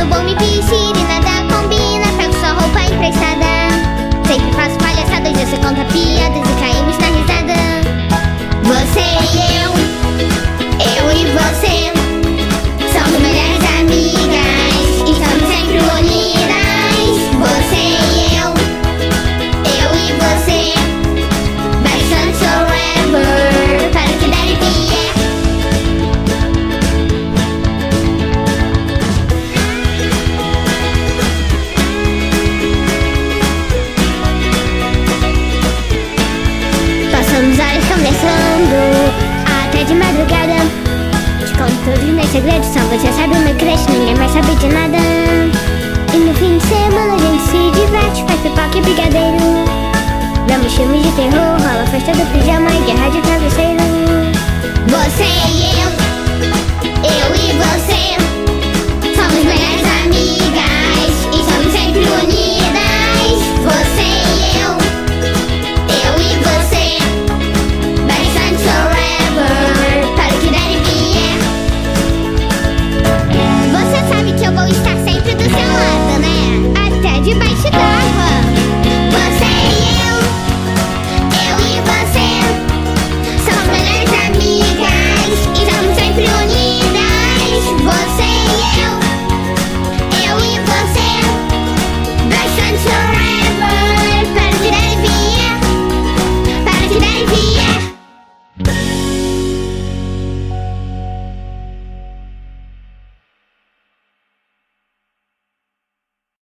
the bony beat. Começando até de madrugada. Te conto todos os meus segredos, só você sabe o meu crush, ninguém mais sabe de nada. E no fim de semana a gente se diverte, faz pipoca e brigadeiro. Vemos filmes de terror, rola festa do